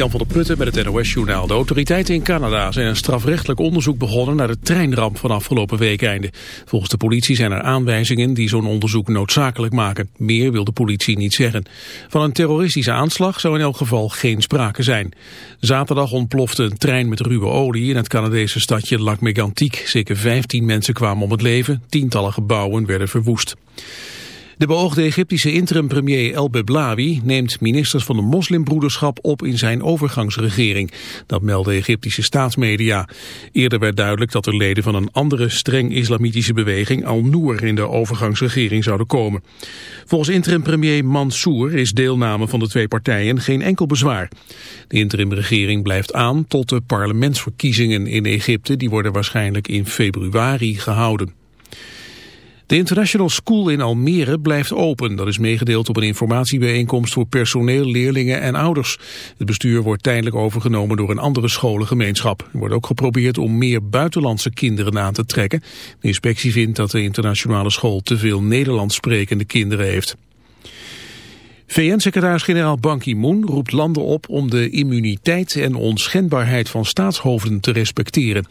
Jan van der Putten met het NOS-journaal. De autoriteiten in Canada zijn een strafrechtelijk onderzoek begonnen naar de treinramp van afgelopen weekeinde. Volgens de politie zijn er aanwijzingen die zo'n onderzoek noodzakelijk maken. Meer wil de politie niet zeggen. Van een terroristische aanslag zou in elk geval geen sprake zijn. Zaterdag ontplofte een trein met ruwe olie in het Canadese stadje Lac-Mégantic. Zeker 15 mensen kwamen om het leven, tientallen gebouwen werden verwoest. De beoogde Egyptische interim-premier El Beblawi neemt ministers van de moslimbroederschap op in zijn overgangsregering. Dat melden Egyptische staatsmedia. Eerder werd duidelijk dat er leden van een andere streng islamitische beweging Al-Noor in de overgangsregering zouden komen. Volgens interim-premier Mansour is deelname van de twee partijen geen enkel bezwaar. De interimregering blijft aan tot de parlementsverkiezingen in Egypte. Die worden waarschijnlijk in februari gehouden. De International School in Almere blijft open. Dat is meegedeeld op een informatiebijeenkomst voor personeel, leerlingen en ouders. Het bestuur wordt tijdelijk overgenomen door een andere scholengemeenschap. Er wordt ook geprobeerd om meer buitenlandse kinderen aan te trekken. De inspectie vindt dat de internationale school te veel Nederlands sprekende kinderen heeft. VN-secretaris-generaal Ban Ki-moon roept landen op om de immuniteit en onschendbaarheid van staatshoofden te respecteren.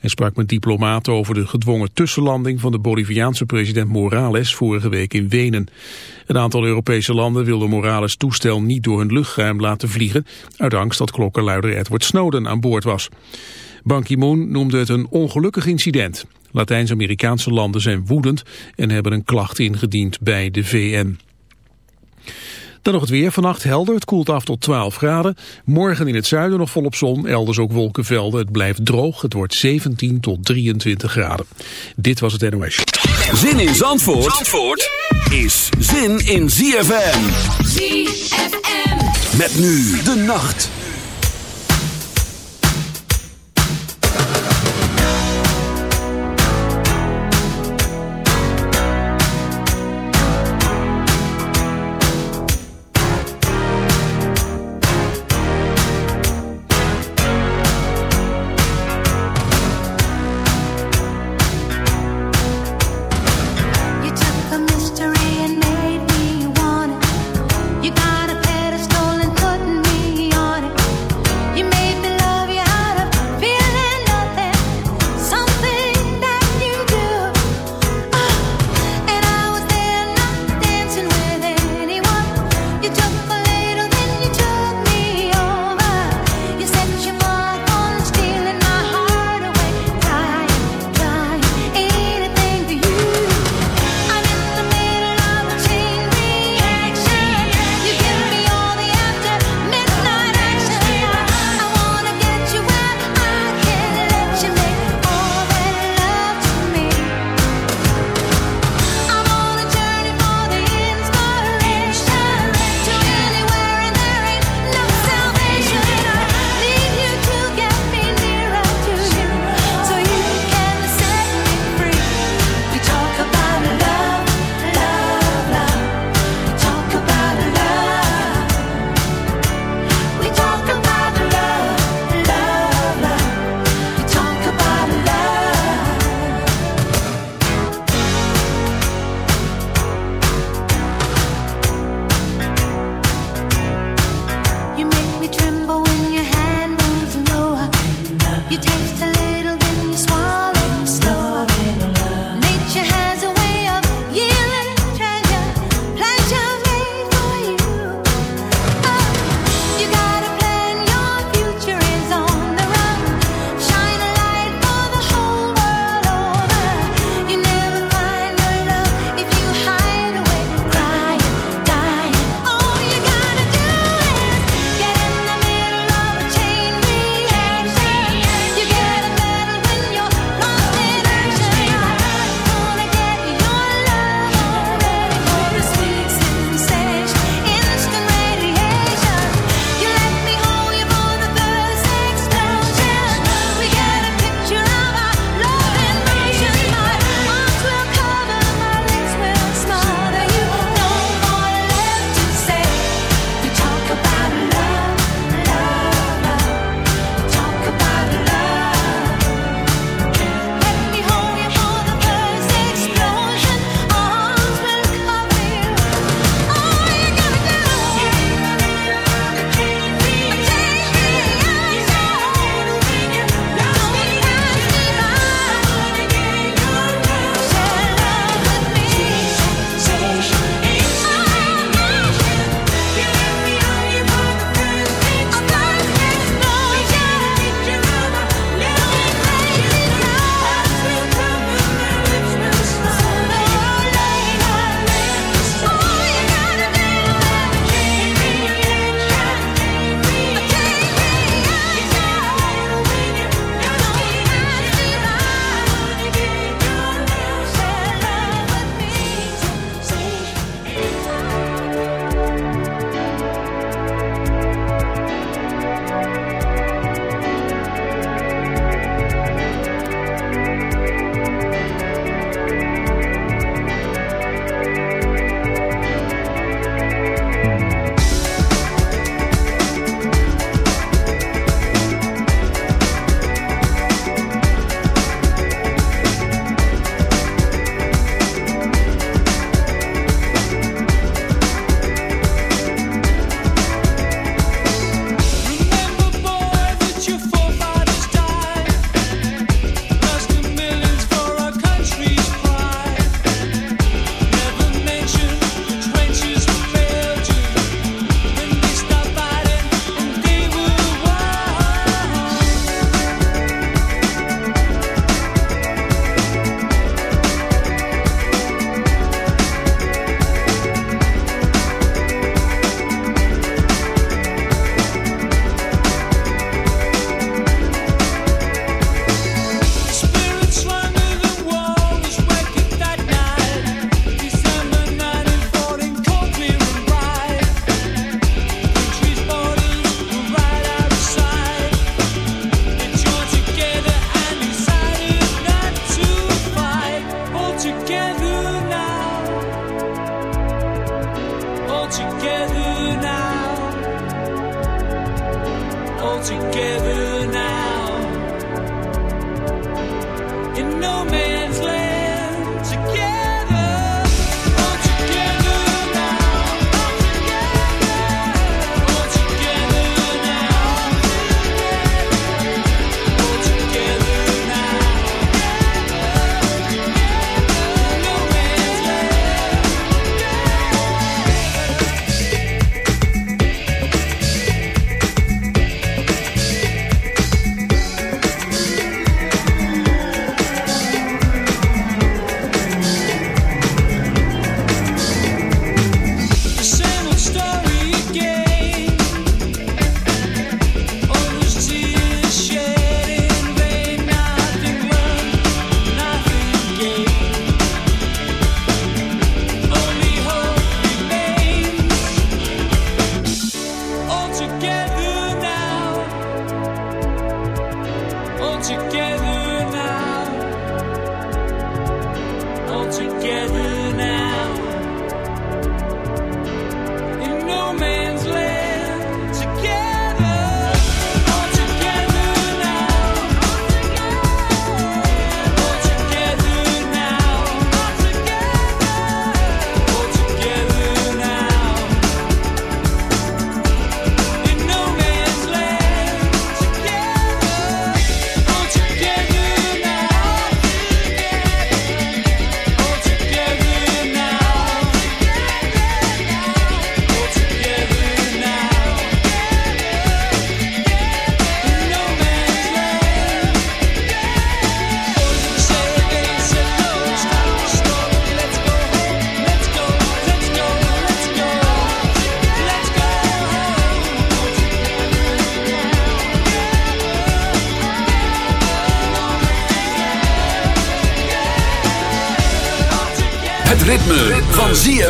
Hij sprak met diplomaten over de gedwongen tussenlanding van de Boliviaanse president Morales vorige week in Wenen. Een aantal Europese landen wilde Morales toestel niet door hun luchtruim laten vliegen, uit angst dat klokkenluider Edward Snowden aan boord was. Ban Ki-moon noemde het een ongelukkig incident. Latijns-Amerikaanse landen zijn woedend en hebben een klacht ingediend bij de VN. Dan nog het weer. Vannacht helder. Het koelt af tot 12 graden. Morgen in het zuiden nog volop zon. Elders ook wolkenvelden. Het blijft droog. Het wordt 17 tot 23 graden. Dit was het NOS. Zin in Zandvoort, Zandvoort is zin in ZFM. ZFM. Met nu de nacht.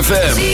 ZFM.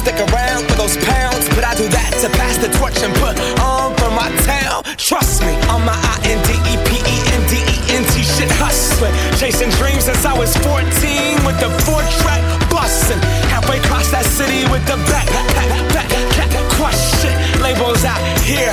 stick around for those pounds. But I do that to pass the torch and put on for my town. Trust me, on my I N D E P E N D E N T shit hustling. Chasing dreams since I was 14 with the four track busting. Halfway across that city with the back, back, back, back, crush shit. Labels out here,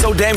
So damn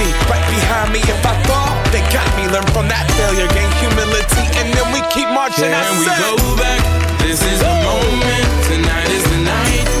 right behind me. If I fall, they got me. Learn from that failure, gain humility, and then we keep marching. Can we go back? This is the moment. Tonight is the night.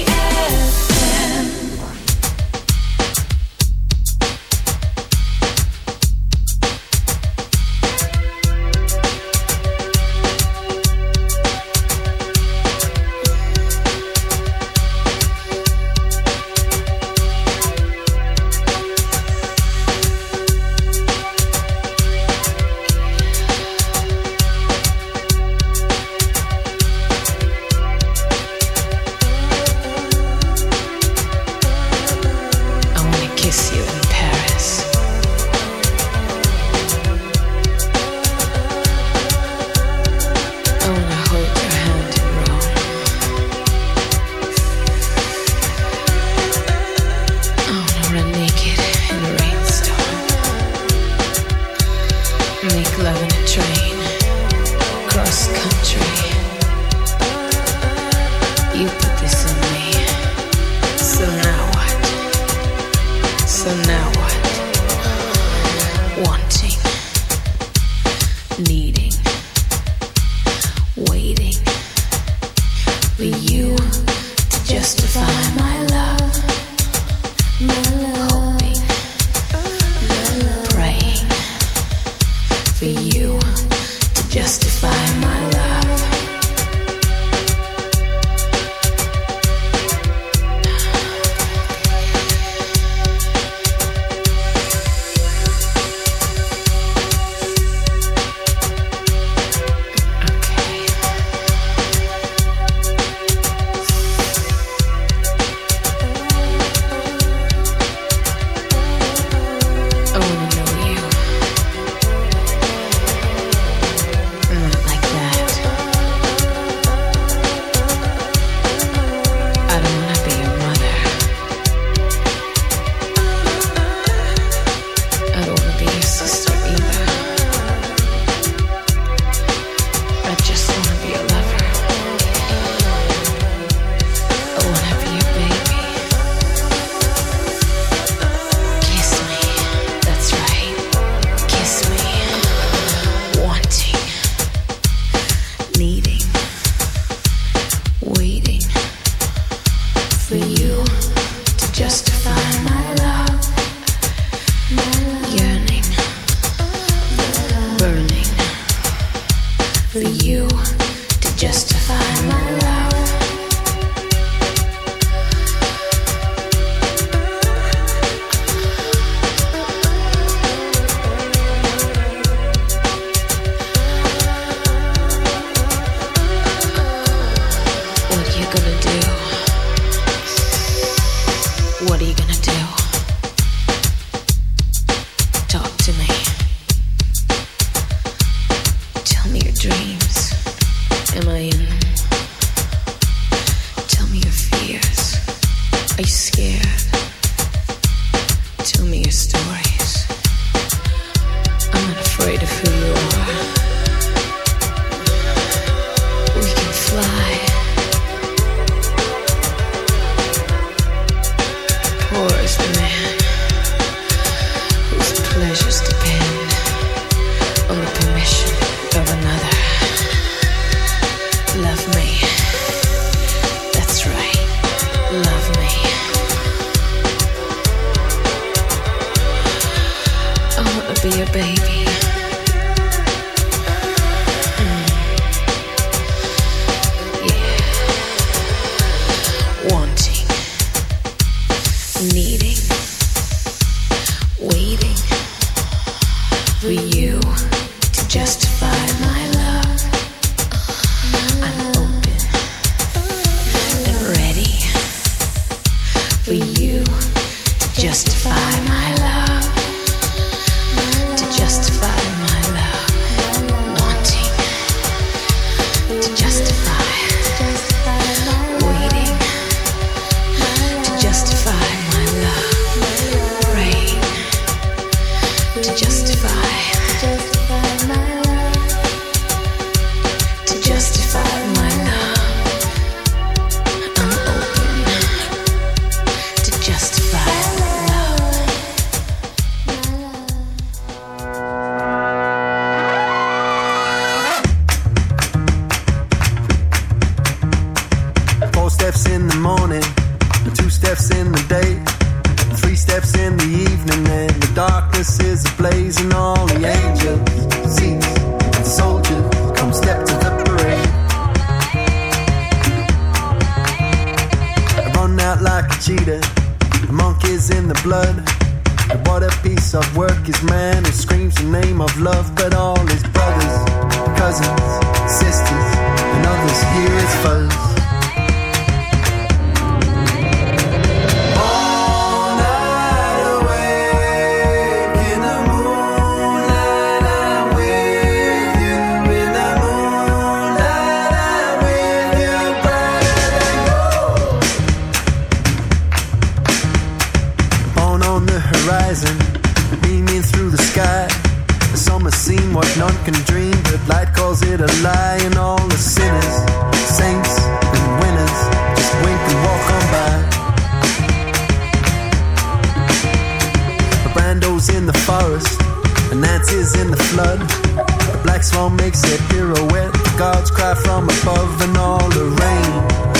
Nancy's in the flood. The black swan makes a pirouette. The gods cry from above, and all the rain.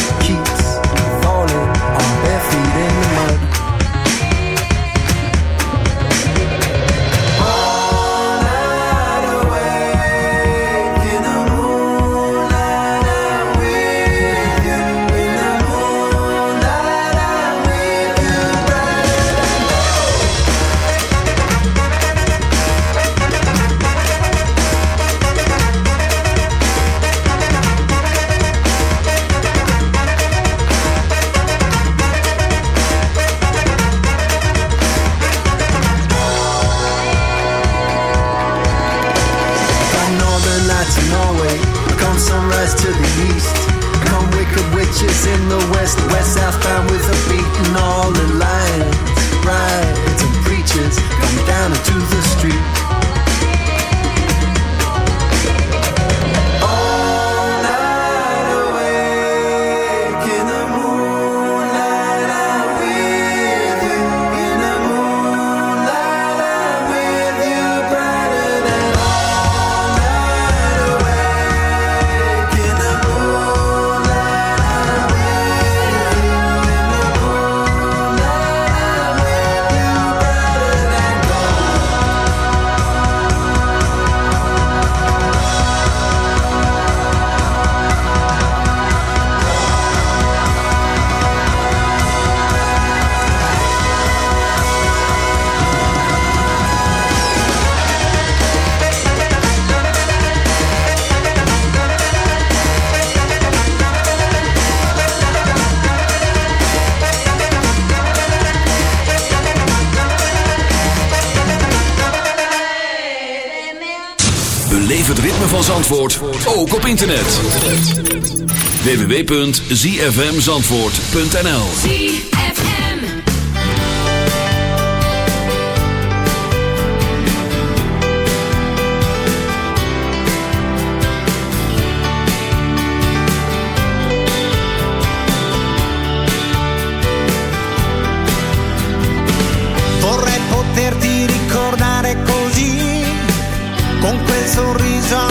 van Zandvoort ook op internet. www.zfmzandvoort.nl ZFM Vorrei poterti ricordare così Con quel sorriso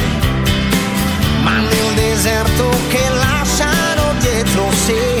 deserto che lasciano dietro sé